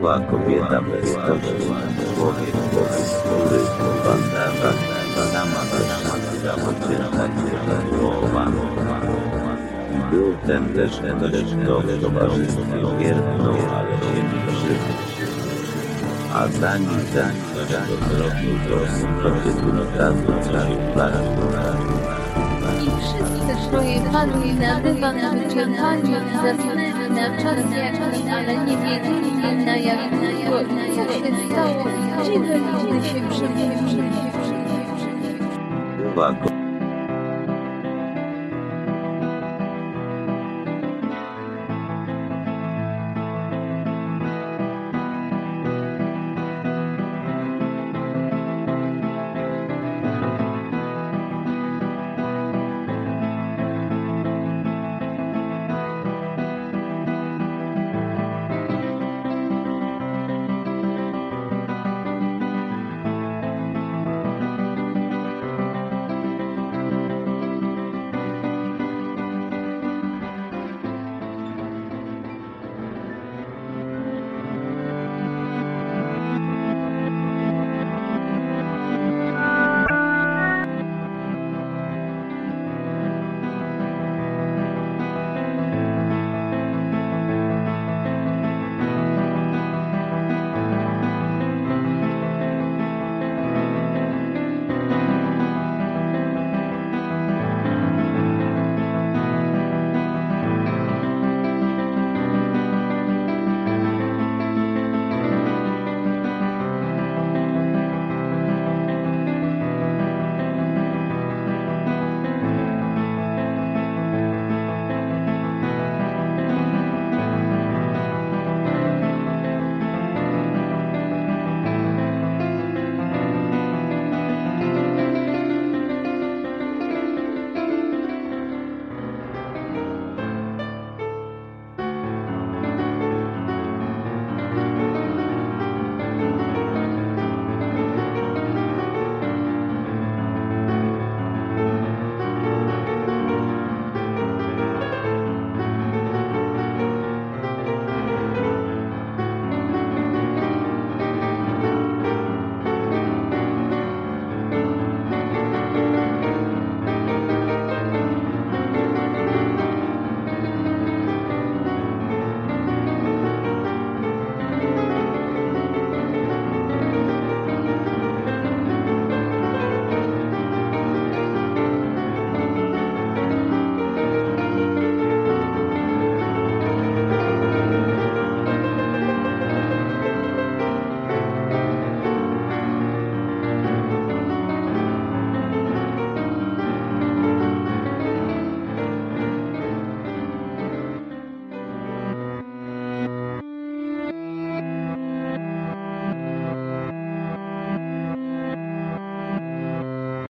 Była kobieta bezstoczna, człowiek bez skóry, w bandażach, sama chciała czytać słowa. Był ten też ktoś, kto w towarzystwie wierno, ale się nie krzywdził. A zanim ten ktoś to zrobił, to od razu coś placu. I wszyscy pojechali na dywan wyczerpani, zasnęli na czas jakiś, ale nie wiedzieli na jak. Długo i co się stało, dziwne ludzie się przybiegli. Była